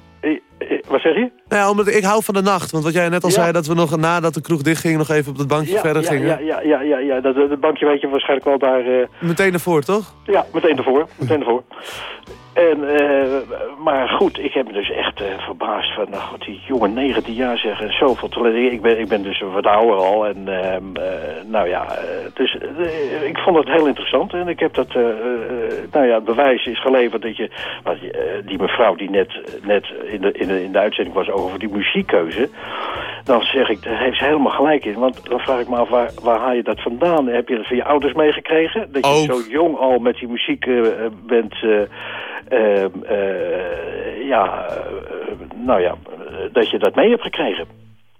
Wat zeg je? Nou ja, omdat ik hou van de nacht. Want wat jij net al Ja. zei, dat we nog nadat de kroeg dichtging... nog even op het bankje Ja, verder gingen. ja, ja, ja, ja, ja. Dat, dat bankje weet je waarschijnlijk wel daar... eh, Meteen ervoor, toch? Ja, meteen ervoor. Meteen ervoor. En, eh, maar goed, ik heb me dus echt eh, verbaasd van, nou, wat die jongen 19 jaar zeggen, zoveel talent. Ik ben, ik ben dus wat ouder al en, ehm, eh, nou ja, dus ik vond het heel interessant. En ik heb dat, nou ja, het bewijs is geleverd dat je, die mevrouw die net, net in, de, in, de, in de uitzending was over die muziekkeuze, dan zeg ik, daar heeft ze helemaal gelijk in. Want dan vraag ik me af, waar, waar haal je dat vandaan? Heb je dat van je ouders meegekregen? Dat je Ook. zo jong al met die muziek bent... eh, ehm, eh, ja, eh, nou ja, eh, dat je dat mee hebt gekregen.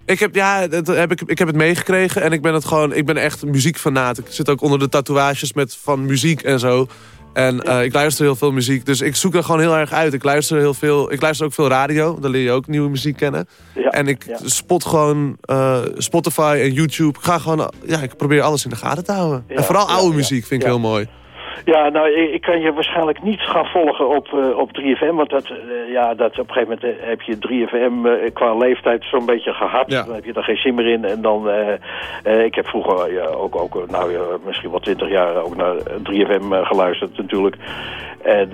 Ik heb, ja, dat heb ik, ik heb het meegekregen en ik ben het gewoon, ik ben echt een muziekfanaat. Ik zit ook onder de tatoeages met, van muziek en zo. En ik luister heel veel muziek, dus ik zoek er gewoon heel erg uit. Ik luister heel veel, ik luister ook veel radio, daar leer je ook nieuwe muziek kennen. Ja, en ik ja. spot gewoon Spotify en YouTube. Ik ga gewoon, ja, ik probeer alles in de gaten te houden. En vooral oude muziek vind ik heel mooi. Ja, nou, ik, ik kan je waarschijnlijk niet gaan volgen op, eh, op 3FM. Want dat, eh, ja, dat op een gegeven moment eh, heb je 3FM eh, qua leeftijd zo'n beetje gehad. Ja. Dan heb je er geen zin meer in. En dan, ik heb vroeger ja, ook, ook, nou ja, misschien wel twintig jaar ook naar 3FM eh, geluisterd natuurlijk. En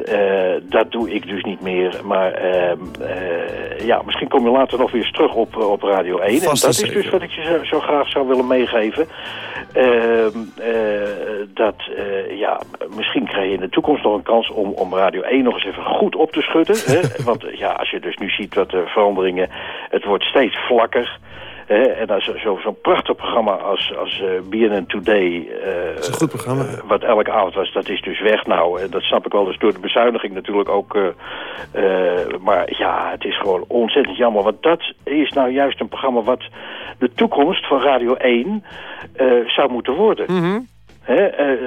dat doe ik dus niet meer. Maar ehm, eh, ja, misschien kom je later nog weer eens terug op, op Radio 1. Vast en dat is dus wat ik je zo, zo graag zou willen meegeven. Ehm, eh, dat, ja, misschien krijg je in de toekomst nog een kans om, om Radio 1 nog eens even goed op te schudden. hè? Want ja, als je dus nu ziet wat de veranderingen, het wordt steeds vlakker. Hè? En als zo- zo'n prachtig programma als, als eh, BNN Today... eh, Dat is een goed programma. eh, wat elke avond was, dat is dus weg nou. En dat snap ik wel, dus door de bezuiniging natuurlijk ook. eh, eh, maar ja, het is gewoon ontzettend jammer. Want dat is nou juist een programma wat de toekomst van Radio 1 eh, zou moeten worden. Hè, eh, eh,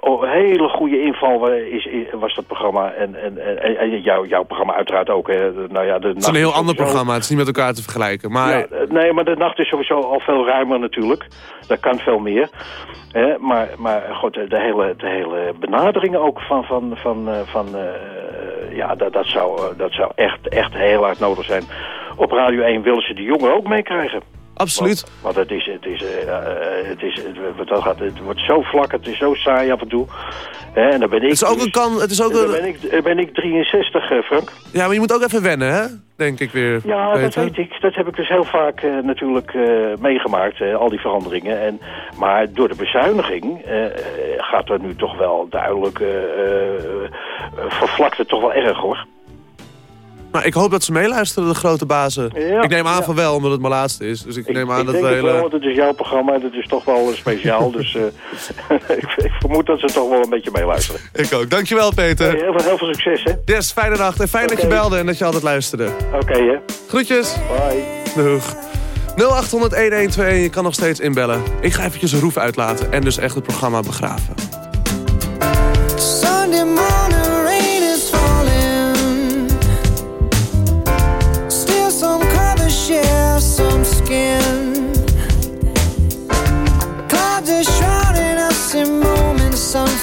oh, een hele goede inval is, was dat programma. En, en, en, en jou, jouw programma uiteraard ook. Hè. Nou ja, de Het is een heel ander programma, het is niet met elkaar te vergelijken. Maar ja, eh, nee, maar de nacht is sowieso al veel ruimer natuurlijk. Dat kan veel meer. Maar, maar goed, de de hele, de hele benadering ook van... van, van, eh, van eh, ja, dat, dat, zou, eh, dat zou echt, echt heel hard nodig zijn. Op Radio 1 willen ze de jongen ook meekrijgen. Absoluut. Want, want het is, het is, eh, eh, het is, het, wat dat gaat, het wordt zo vlak, het is zo saai af en toe. Hè, en dan ben ik het is ook dus- een kan, het is ook dan ben ik, ben ik 63, eh, Frank. Ja, maar je moet ook even wennen, hè? Denk ik weer. Ja, dat weet ik. Dat heb ik dus heel vaak eh, natuurlijk meegemaakt, al die veranderingen. En, maar door de bezuiniging gaat er nu toch wel duidelijk... vervlakt het toch wel erg, hoor. Maar ik hoop dat ze meeluisteren, de grote bazen. Ja, ik neem aan ja. van wel, omdat het mijn laatste is. Dus ik, neem aan ik dat denk het wel, want het is jouw programma. Dat is toch wel eh, speciaal. dus eh, ik, ik vermoed dat ze toch wel een beetje meeluisteren. Ik ook. Dankjewel, Peter. Hey, heel, veel, heel veel succes, hè? Yes, fijne nacht. En fijn dat je belde en dat je altijd luisterde. Oké, hè? Groetjes. Bye. Doeg. 0800-1121, je kan nog steeds inbellen. Ik ga eventjes een roef uitlaten en dus echt het programma begraven.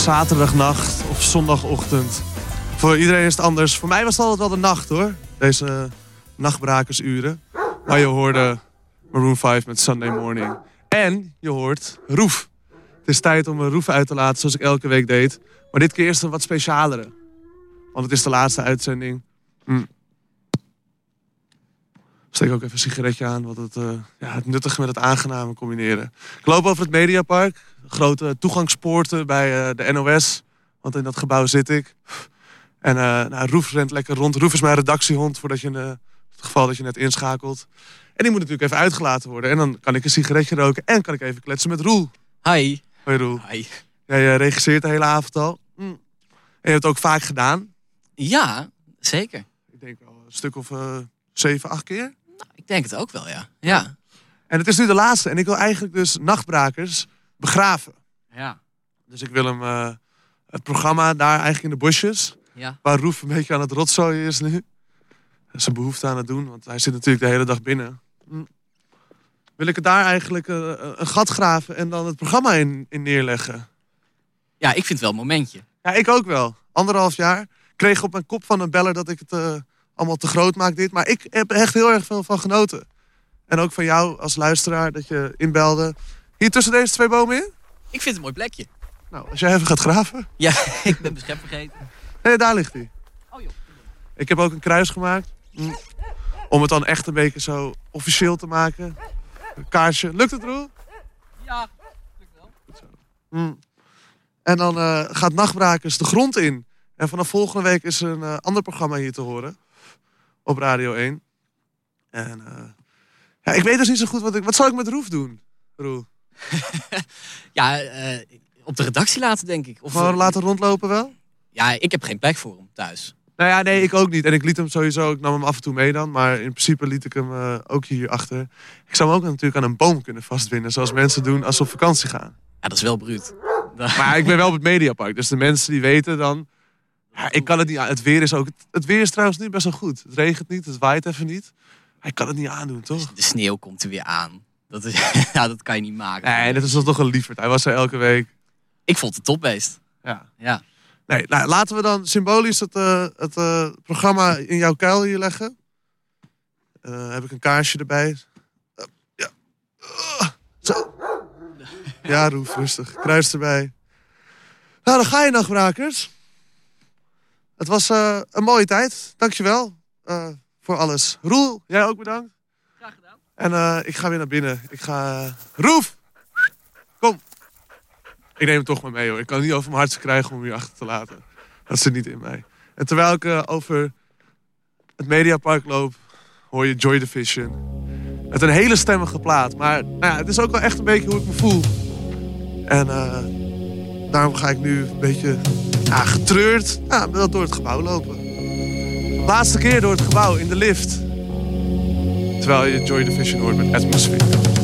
Zaterdagnacht of zondagochtend. Voor iedereen is het anders. Voor mij was het altijd wel de nacht hoor. Deze nachtbrakersuren. Maar je hoorde Maroon 5 met Sunday Morning. En je hoort Roef. Het is tijd om een Roef uit te laten zoals ik elke week deed. Maar dit keer is een wat specialere. Want het is de laatste uitzending. Mm. Steek ook even een sigaretje aan, wat het, eh, ja, het nuttige met het aangename combineren. Ik loop over het Mediapark. Grote toegangspoorten bij eh, de NOS. Want in dat gebouw zit ik. En eh nou, Roef rent lekker rond. Roef is mijn redactiehond, voordat je, eh, het geval dat je net inschakelt. En die moet natuurlijk even uitgelaten worden. En dan kan ik een sigaretje roken en kan ik even kletsen met Roel. Hi. Hoi Roel. Hi. Jij regisseert de hele avond al. Mm. En je hebt het ook vaak gedaan. Ja, zeker. Ik denk wel een stuk of zeven, acht keer. Ik denk het ook wel, ja. Ja. En het is nu de laatste. En ik wil eigenlijk dus Nachtbrakers begraven. Ja. Dus ik wil hem, eh, het programma daar eigenlijk in de bosjes. Ja. Waar Roef een beetje aan het rotzooien is nu. Zijn behoefte aan het doen, want hij zit natuurlijk de hele dag binnen. Hm. Wil ik het daar eigenlijk eh, een gat graven en dan het programma in, in neerleggen? Ja, ik vind het wel een momentje. Ja, ik ook wel. Anderhalf jaar. Kreeg op mijn kop van een beller dat ik het eh, allemaal te groot maak dit. Maar ik heb echt heel erg veel van genoten. En ook van jou als luisteraar dat je inbelde. Hier tussen deze twee bomen in? Ik vind het een mooi plekje. Nou, als jij even gaat graven. Ja, ik ben mijn schep vergeten. Nee, daar ligt hij. Oh, joh. Ik heb ook een kruis gemaakt. Hm. Om het dan echt een beetje zo officieel te maken. Een kaarsje. Lukt het, Roel? Ja, Hm. En dan eh, gaat Nachtbrakers de grond in. En vanaf volgende week is er een eh, ander programma hier te horen. Op Radio 1. En eh, ja, ik weet dus niet zo goed wat ik... Wat zal ik met Roef doen, Roel? Ja, eh, op de redactie laten, denk ik. Of, Gewoon eh, laten rondlopen wel? Ja, ik heb geen plek voor hem thuis. Nou ja, nee, ik ook niet. En ik liet hem sowieso, ik nam hem af en toe mee dan. Maar in principe liet ik hem ook hier achter. Ik zou hem ook natuurlijk aan een boom kunnen vastbinden. Zoals mensen doen als ze op vakantie gaan. Ja, dat is wel bruut. Maar ik ben wel op het Mediapark. Dus de mensen die weten dan... Ja, ik kan het niet aan. Het weer is ook... Het weer is trouwens nu best wel goed. Het regent niet, het waait even niet. Ik kan het niet aandoen, toch? De sneeuw komt er weer aan. Dat, is, ja, dat kan je niet maken. Nee, dat is toch een lieverd. Hij was er elke week. Ik vond het topbeest. Ja. Ja. Nee, nou, laten we dan symbolisch het, eh, het eh, programma in jouw kuil hier leggen. Eh, heb ik een kaarsje erbij. Ja. Zo. Ja, Roef, rustig. Kruis erbij. Nou, dan ga je, nachtbrakers. Het was eh, een mooie tijd. Dankjewel eh voor alles. Roel, jij ook bedankt. Graag gedaan. En eh, ik ga weer naar binnen. Ik ga... Roef! Kom. Ik neem hem toch maar mee hoor. Ik kan het niet over mijn hart krijgen om hem hier achter te laten. Dat zit niet in mij. En terwijl ik over het Mediapark loop, hoor je Joy Division. Met een hele stemmige plaat. Maar nou ja, het is ook wel echt een beetje hoe ik me voel. En eh, daarom ga ik nu een beetje ja, getreurd door het gebouw lopen. Laatste keer door het gebouw in de lift. Terwijl je Joy Division hoort met Atmosphere.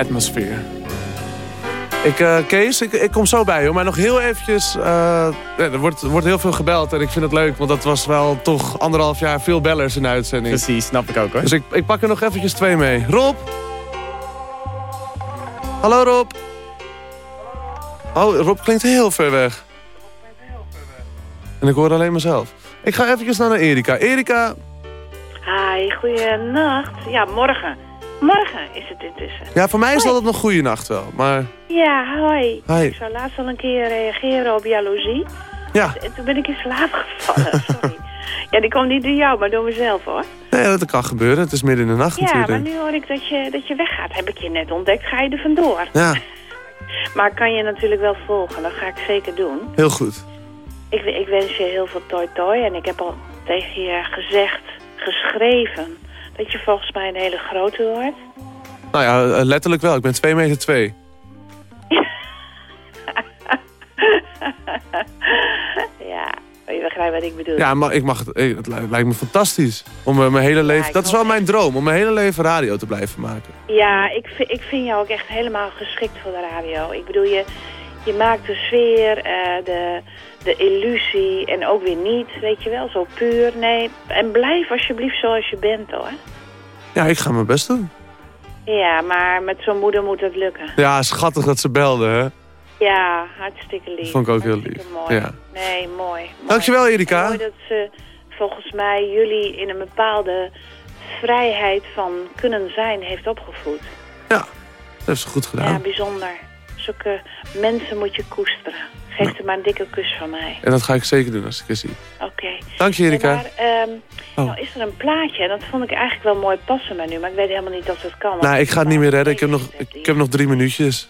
Atmosphere. Ik, eh, Kees, ik, ik kom zo bij hoor. Maar nog heel eventjes... eh, ja, er, wordt, er wordt heel veel gebeld en ik vind het leuk. Want dat was wel toch anderhalf jaar veel bellers in de uitzending. Precies, snap ik ook hoor. Dus ik, ik pak er nog eventjes twee mee. Rob? Hallo Rob? Oh, Rob klinkt heel ver weg. En ik hoor alleen mezelf. Ik ga eventjes naar Erika. Erika, Hi, goeienacht. Ja, morgen. Morgen is het intussen. ja, voor mij is dat nog goede nacht wel. Maar Ja, hoi. Hi. Ik zou laatst al een keer reageren op jaloezie. Ja. En toen ben ik in slaap gevallen, sorry. ja, die kwam niet door jou, maar door mezelf, hoor. nee, dat kan gebeuren. Het is midden in de nacht Ja, natuurlijk. maar nu hoor ik dat je, dat je weggaat. Heb ik je net ontdekt, ga je er vandoor. Ja, Maar kan je natuurlijk wel volgen, dat ga ik zeker doen. heel goed. Ik, ik wens je heel veel toi toi. En ik heb al tegen je gezegd, geschreven... dat je volgens mij een hele grote wordt. Nou ja, eh, letterlijk wel. Ik ben 2 meter 2. ja, je begrijpt wat ik bedoel. Ja, maar ik mag het, het li- lijkt me fantastisch. Om eh, mijn hele leven... Dat is wel mijn droom. Om mijn hele leven radio te blijven maken. Ja, ik, ik vind jou ook echt helemaal geschikt voor de radio. Ik bedoel, je, je maakt de sfeer, eh, de, de illusie en ook weer niet, weet je wel, zo puur. Nee, en blijf alsjeblieft zoals je bent hoor. Ja, ik ga mijn best doen. Ja, maar met zo'n moeder moet het lukken. Ja, schattig dat ze belde, hè. Ja, hartstikke lief. Vond ik ook heel lief. Mooi. Ja. Nee, mooi. mooi. Dankjewel, Erika. Mooi dat ze volgens mij jullie in een bepaalde vrijheid van kunnen zijn heeft opgevoed. Dat heeft ze goed gedaan. Ja, bijzonder. Zulke mensen moet je koesteren. Geef er maar een dikke kus van mij. En dat ga ik zeker doen als ik er zie. Oké. Dank je, Erika. Maar, ehm, Oh. nou is er een plaatje, en dat vond ik eigenlijk wel mooi passen maar nu, maar ik weet helemaal niet of dat kan. Nou, ik ga het niet meer redden. Ik heb nog, ik, heb nog drie minuutjes.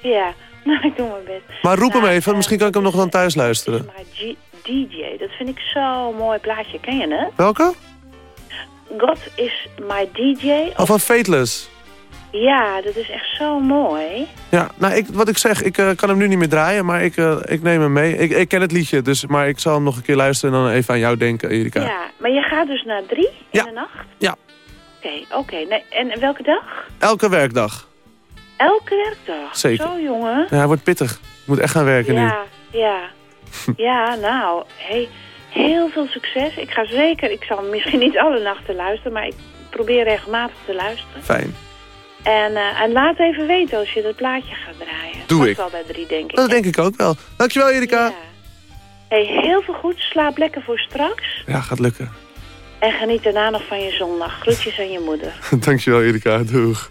Ja, nou, ik doe mijn best. Maar roep hem Nou, even, misschien kan ik hem nog dan thuis luisteren. Maar DJ, dat vind ik zo'n mooi plaatje. Ken je het? Welke? God is my DJ. Oh, van Fateless. Ja, dat is echt zo mooi. Ja, nou, ik, wat ik zeg, ik eh, kan hem nu niet meer draaien, maar ik, eh, ik neem hem mee. Ik, ik ken het liedje, dus, maar ik zal hem nog een keer luisteren en dan even aan jou denken, Erika. Ja, maar je gaat dus naar drie in de nacht? Ja. Oké, oké. Nee, en welke dag? Elke werkdag. Elke werkdag? Zeker. Zo, jongen. Ja, hij wordt pittig. Ik moet echt gaan werken nu. Ja, ja. ja, nou, hey, heel veel succes. Ik ga zeker, ik zal misschien niet alle nachten luisteren, maar ik probeer regelmatig te luisteren. Fijn. En, eh, en laat even weten als je dat plaatje gaat draaien. Doe Past ik. wel bij drie, denk ik. Dat denk ik ook wel. Dankjewel Erika. Hey, heel veel goed. Slaap lekker voor straks. Ja, gaat lukken. En geniet daarna nog van je zondag. Groetjes aan je moeder. Dankjewel Erika, doeg.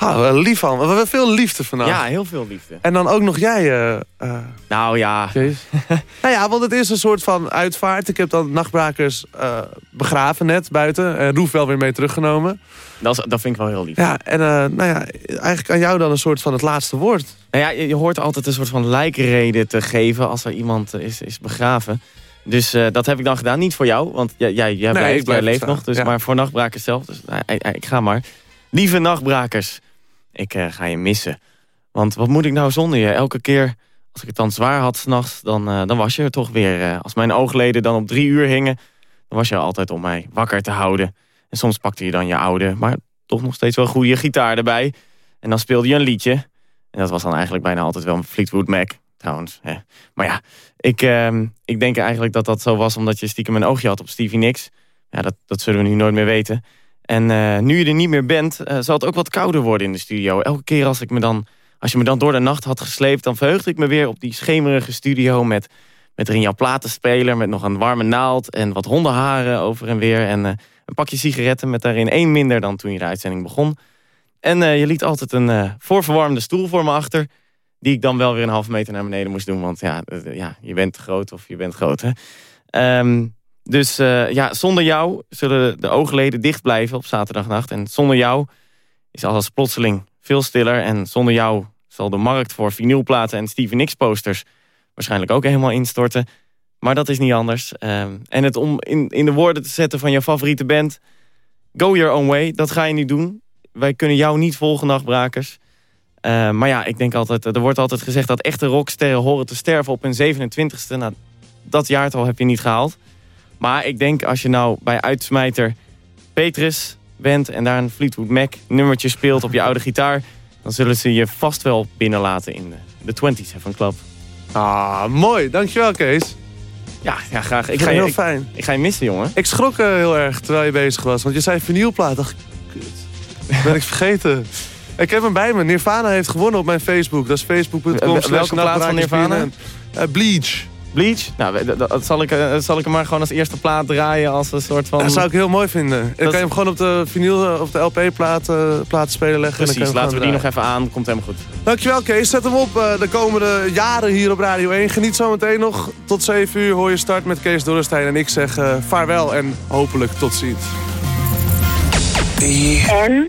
Ah, wel lief van. We hebben veel liefde vandaag. Ja, heel veel liefde. En dan ook nog jij, eh, eh, Nou ja. Nou ja, want het is een soort van uitvaart. Ik heb dan nachtbrakers eh, begraven net buiten. En Roef wel weer mee teruggenomen. Dat, is, dat vind ik wel heel lief. Ja, en nou ja, eigenlijk aan jou dan een soort van het laatste woord. Nou ja, je, je hoort altijd een soort van lijkreden te geven als er iemand is, is begraven. Dus dat heb ik dan gedaan. Niet voor jou, want jij, jij, jij Nee, blijft, jij leeft nog. Dus, ja. Maar voor nachtbrakers zelf. Dus ik ga maar. Lieve nachtbrakers, ik eh, ga je missen. Want wat moet ik nou zonder je? Elke keer als ik het dan zwaar had s'nachts, dan, eh, dan was je er toch weer. eh. als mijn oogleden dan op drie uur hingen, dan was je er altijd om mij wakker te houden. En soms pakte je dan je oude, maar toch nog steeds wel goede gitaar erbij. En dan speelde je een liedje. En dat was dan eigenlijk bijna altijd wel een Fleetwood Mac, trouwens. Maar ja, ik, ehm, ik denk eigenlijk dat dat zo was omdat je stiekem een oogje had op Stevie Nicks. Ja, dat, dat zullen we nu nooit meer weten. En eh, nu je er niet meer bent, eh, zal het ook wat kouder worden in de studio. Elke keer als, ik me dan, als je me dan door de nacht had gesleept... dan verheugde ik me weer op die schemerige studio... met, met jouw platenspeler, met nog een warme naald... en wat hondenharen over en weer. En eh, een pakje sigaretten met daarin één minder dan toen je de uitzending begon. En je liet altijd een voorverwarmde stoel voor me achter... die ik dan wel weer een half meter naar beneden moest doen. Want ja, ja je bent groot of je bent groot, hè. Ehm, dus eh, ja, zonder jou zullen de oogleden dicht blijven op zaterdagnacht. En zonder jou is alles plotseling veel stiller. En zonder jou zal de markt voor vinylplaten en Stevie Nicks posters... waarschijnlijk ook helemaal instorten. Maar dat is niet anders. Ehm, en het om in, in de woorden te zetten van jouw favoriete band... Go your own way, dat ga je niet doen. Wij kunnen jou niet volgen, nachtbrakers. Eh, maar ja, ik denk altijd, er wordt altijd gezegd dat echte rocksterren horen te sterven op hun 27ste. Nou, dat jaartal heb je niet gehaald. Maar ik denk als je nou bij uitsmijter Petrus bent en daar een Fleetwood Mac nummertje speelt op je oude gitaar, dan zullen ze je vast wel binnenlaten in de, de 27 Club. Ah, mooi. Dankjewel, Kees. Ja, ja graag. Ik Ik ga, je, heel ik, fijn. ik ga je missen, jongen. Ik schrok eh, heel erg terwijl je bezig was. Want je zei vinylplaat. Dacht ik, kut. Ben ik vergeten. Ik heb hem bij me. Nirvana heeft gewonnen op mijn Facebook. Dat is facebook.com. Wel- welke plaat van Nirvana? Eh, Bleach. Bleach? Nou, dat, dat zal, ik, eh, zal ik hem maar gewoon als eerste plaat draaien als een soort van... Dat zou ik heel mooi vinden. Dan kan je hem gewoon op de vinyl eh, of de LP-plaat platenspeler leggen. en dan kan Precies, laten we die nog even aan. Komt helemaal goed. Dankjewel Kees, zet hem op eh, de komende jaren hier op Radio 1. Geniet zometeen nog. Tot 7 uur hoor je start met Kees Dorrestein. En ik zeg eh, vaarwel en hopelijk tot ziens. En?